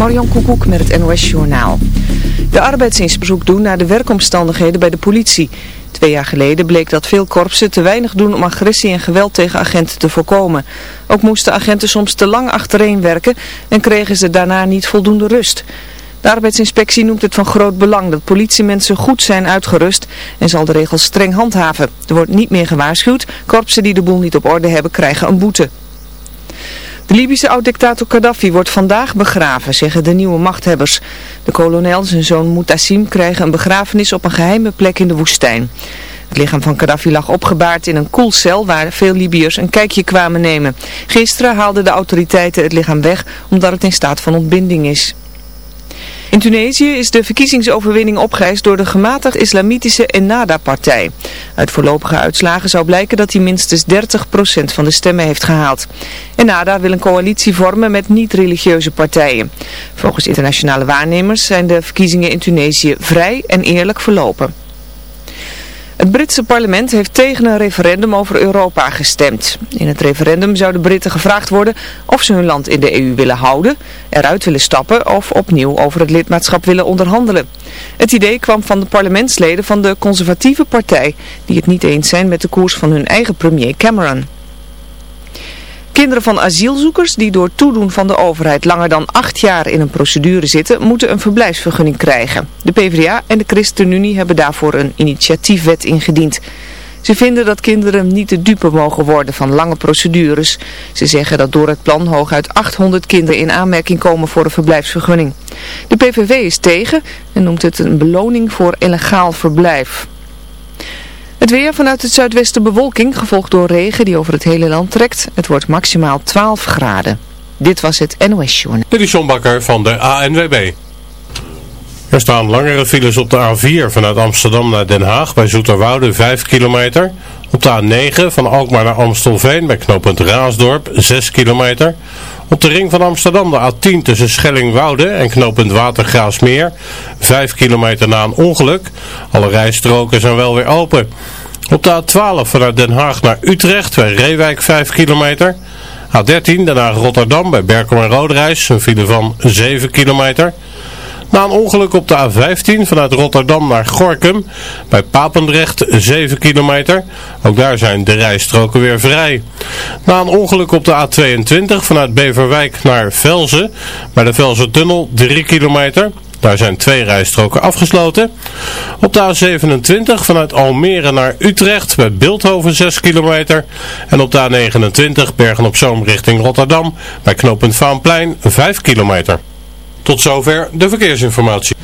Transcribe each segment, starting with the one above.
Marion Koekoek met het NOS Journaal. De arbeidsinspektie doen naar de werkomstandigheden bij de politie. Twee jaar geleden bleek dat veel korpsen te weinig doen om agressie en geweld tegen agenten te voorkomen. Ook moesten agenten soms te lang achtereen werken en kregen ze daarna niet voldoende rust. De arbeidsinspectie noemt het van groot belang dat politiemensen goed zijn uitgerust en zal de regels streng handhaven. Er wordt niet meer gewaarschuwd. Korpsen die de boel niet op orde hebben krijgen een boete. De Libische oud-dictator Gaddafi wordt vandaag begraven, zeggen de nieuwe machthebbers. De kolonel en zijn zoon Mutassim krijgen een begrafenis op een geheime plek in de woestijn. Het lichaam van Gaddafi lag opgebaard in een koelcel waar veel Libiërs een kijkje kwamen nemen. Gisteren haalden de autoriteiten het lichaam weg omdat het in staat van ontbinding is. In Tunesië is de verkiezingsoverwinning opgeëist door de gematigd islamitische Ennahda-partij. Uit voorlopige uitslagen zou blijken dat hij minstens 30% van de stemmen heeft gehaald. Ennahda wil een coalitie vormen met niet-religieuze partijen. Volgens internationale waarnemers zijn de verkiezingen in Tunesië vrij en eerlijk verlopen. Het Britse parlement heeft tegen een referendum over Europa gestemd. In het referendum zouden Britten gevraagd worden of ze hun land in de EU willen houden, eruit willen stappen of opnieuw over het lidmaatschap willen onderhandelen. Het idee kwam van de parlementsleden van de conservatieve partij, die het niet eens zijn met de koers van hun eigen premier Cameron. Kinderen van asielzoekers die door toedoen van de overheid langer dan acht jaar in een procedure zitten, moeten een verblijfsvergunning krijgen. De PvdA en de ChristenUnie hebben daarvoor een initiatiefwet ingediend. Ze vinden dat kinderen niet de dupe mogen worden van lange procedures. Ze zeggen dat door het plan hooguit 800 kinderen in aanmerking komen voor een verblijfsvergunning. De PVV is tegen en noemt het een beloning voor illegaal verblijf. Het weer vanuit het zuidwesten bewolking, gevolgd door regen die over het hele land trekt. Het wordt maximaal 12 graden. Dit was het NOS Journal. Dit is Bakker van de ANWB. Er staan langere files op de A4 vanuit Amsterdam naar Den Haag bij Zoeterwoude 5 kilometer. Op de A9 van Alkmaar naar Amstelveen bij knooppunt Raasdorp 6 kilometer. Op de ring van Amsterdam de A10 tussen Schellingwoude en knooppunt Watergraasmeer. 5 kilometer na een ongeluk. Alle rijstroken zijn wel weer open. Op de A12 vanuit Den Haag naar Utrecht bij Reewijk 5 kilometer. A13 Den Haag Rotterdam bij Berkel en Roderijs een file van 7 kilometer. Na een ongeluk op de A15 vanuit Rotterdam naar Gorkum, bij Papendrecht 7 kilometer. Ook daar zijn de rijstroken weer vrij. Na een ongeluk op de A22 vanuit Beverwijk naar Velzen, bij de Velzen-tunnel 3 kilometer. Daar zijn twee rijstroken afgesloten. Op de A27 vanuit Almere naar Utrecht bij Beeldhoven 6 kilometer. En op de A29 Bergen op Zoom richting Rotterdam bij knooppunt Vaanplein 5 kilometer. Tot zover de verkeersinformatie.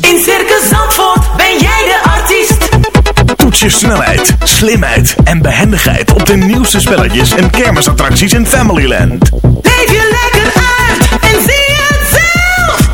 In Circus Zandvoort ben jij de artiest. Toets je snelheid, slimheid en behendigheid op de nieuwste spelletjes en kermisattracties in Familyland. Leef je lekker uit en zie.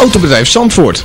Autobedrijf Zandvoort,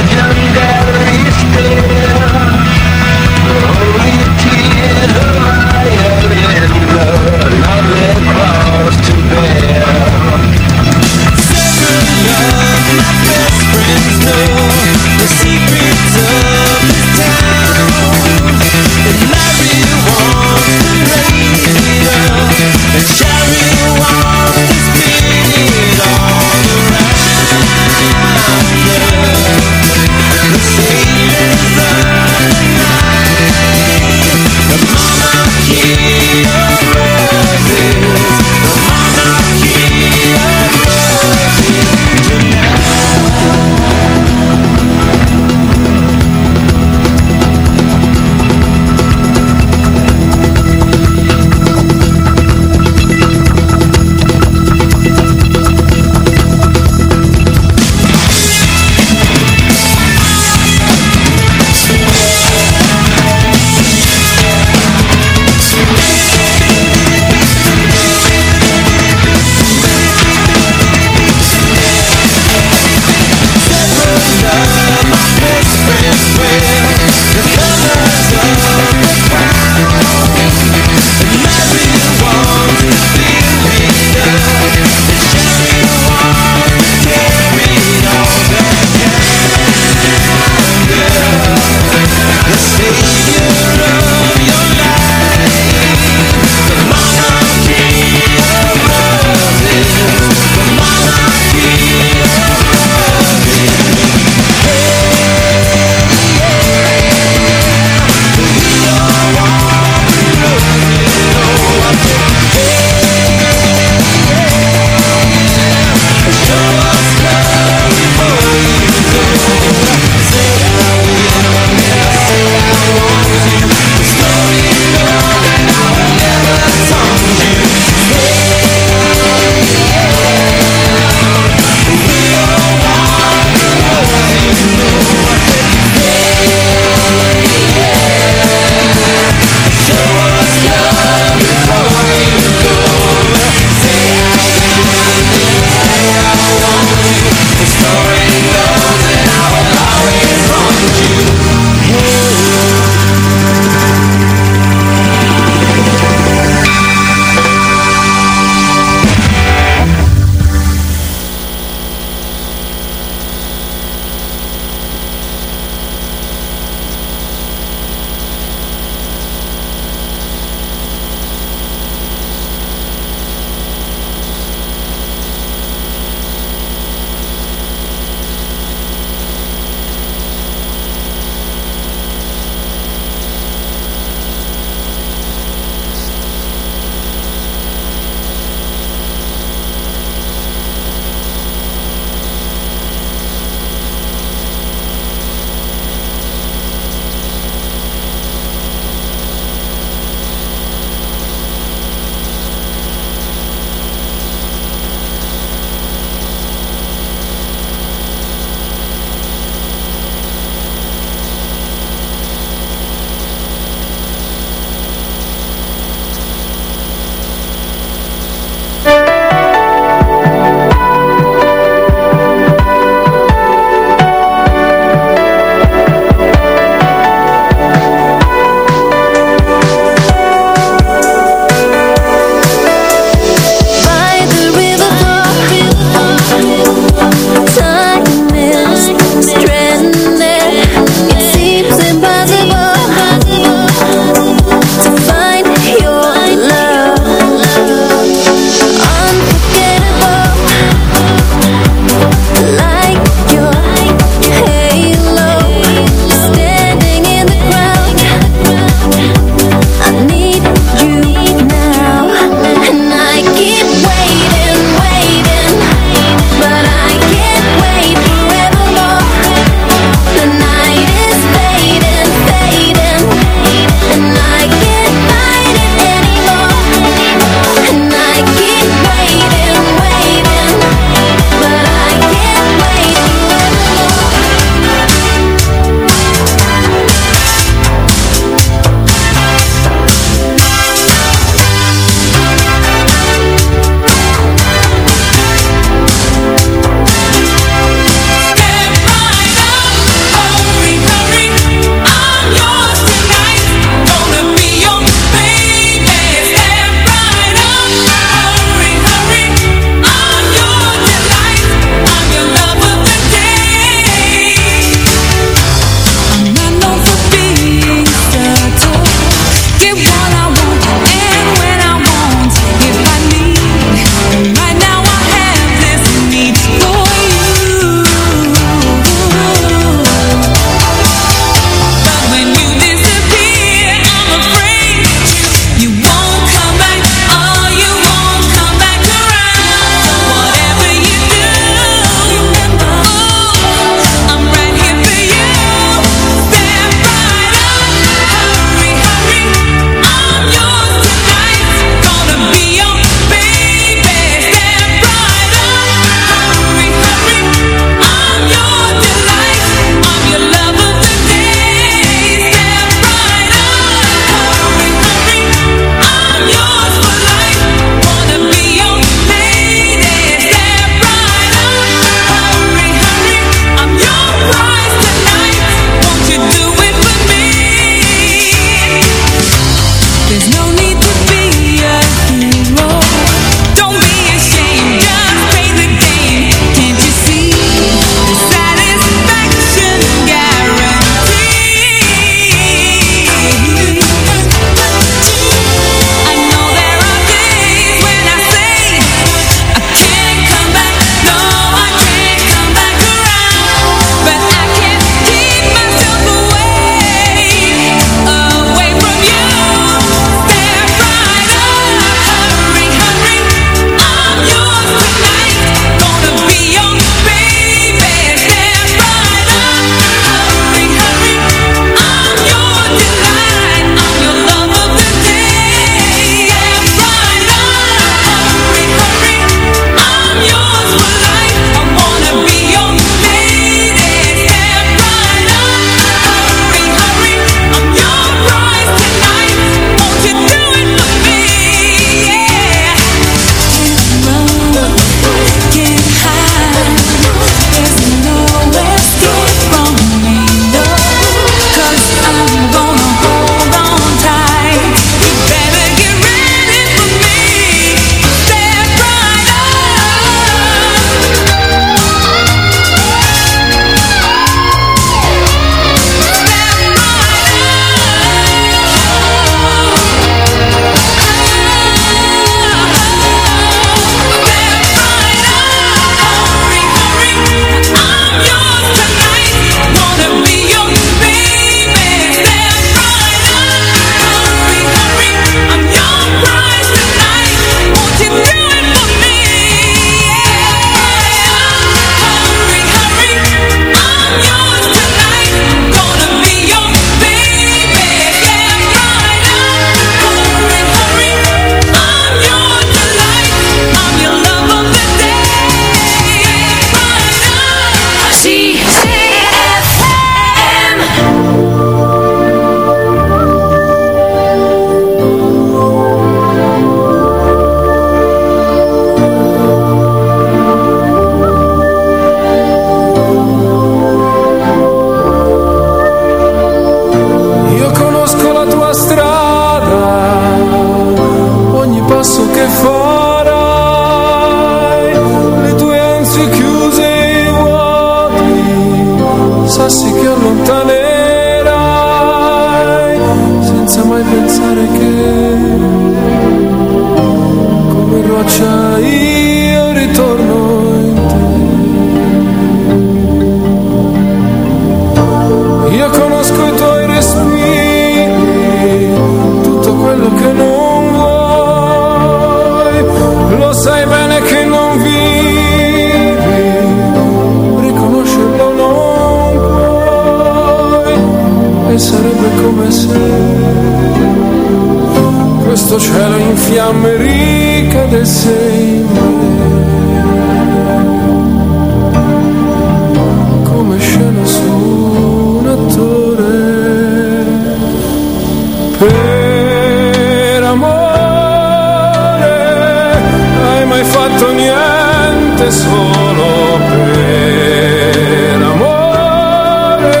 Niente solo per amore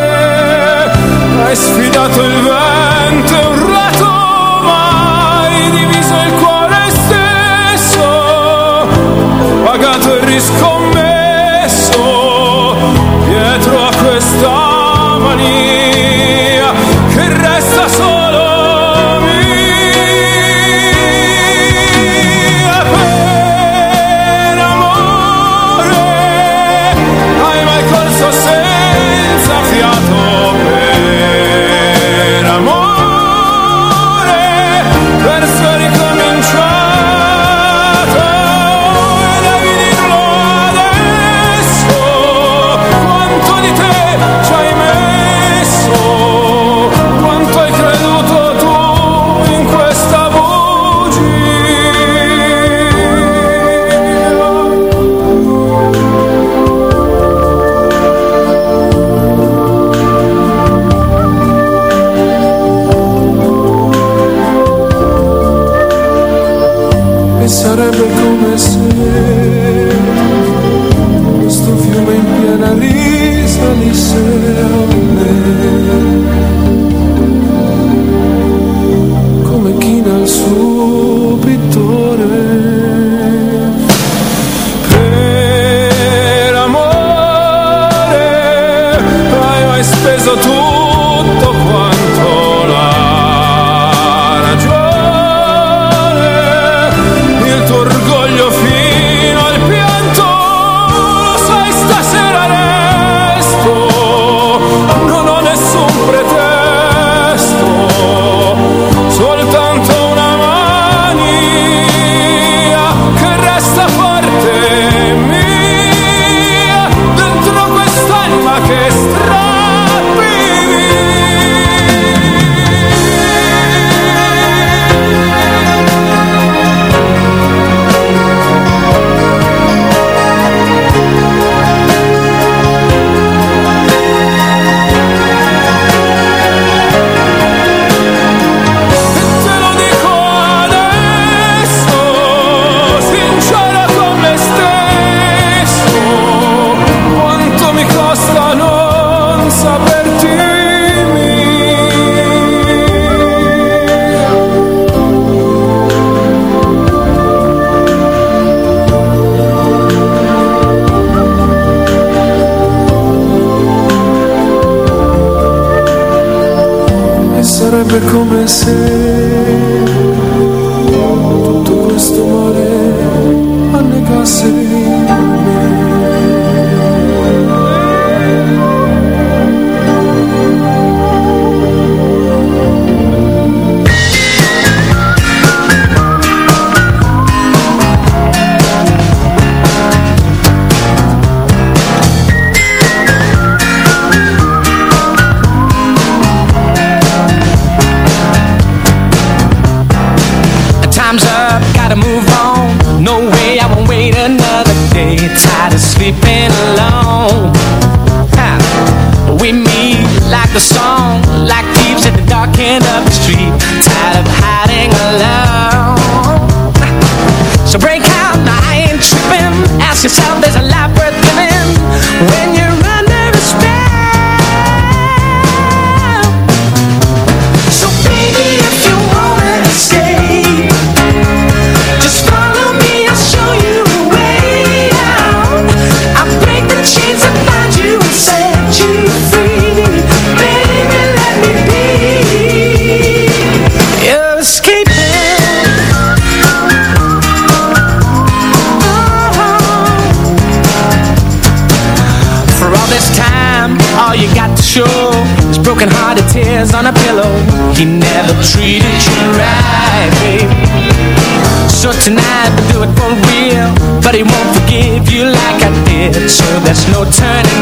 hai sfidato il vento treated you right, babe. So tonight do it for real, but he won't forgive you like I did. So there's no turning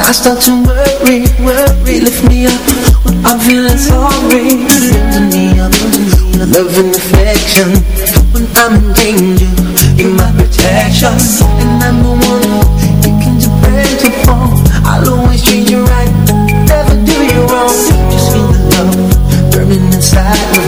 I start to worry, worry. Lift me up when I'm feeling sorry. Bending me up, love and affection. When I'm in danger, you're my protection. And I'm the one you can depend upon I'll always treat you right, never do you wrong. Just feel the love burning inside me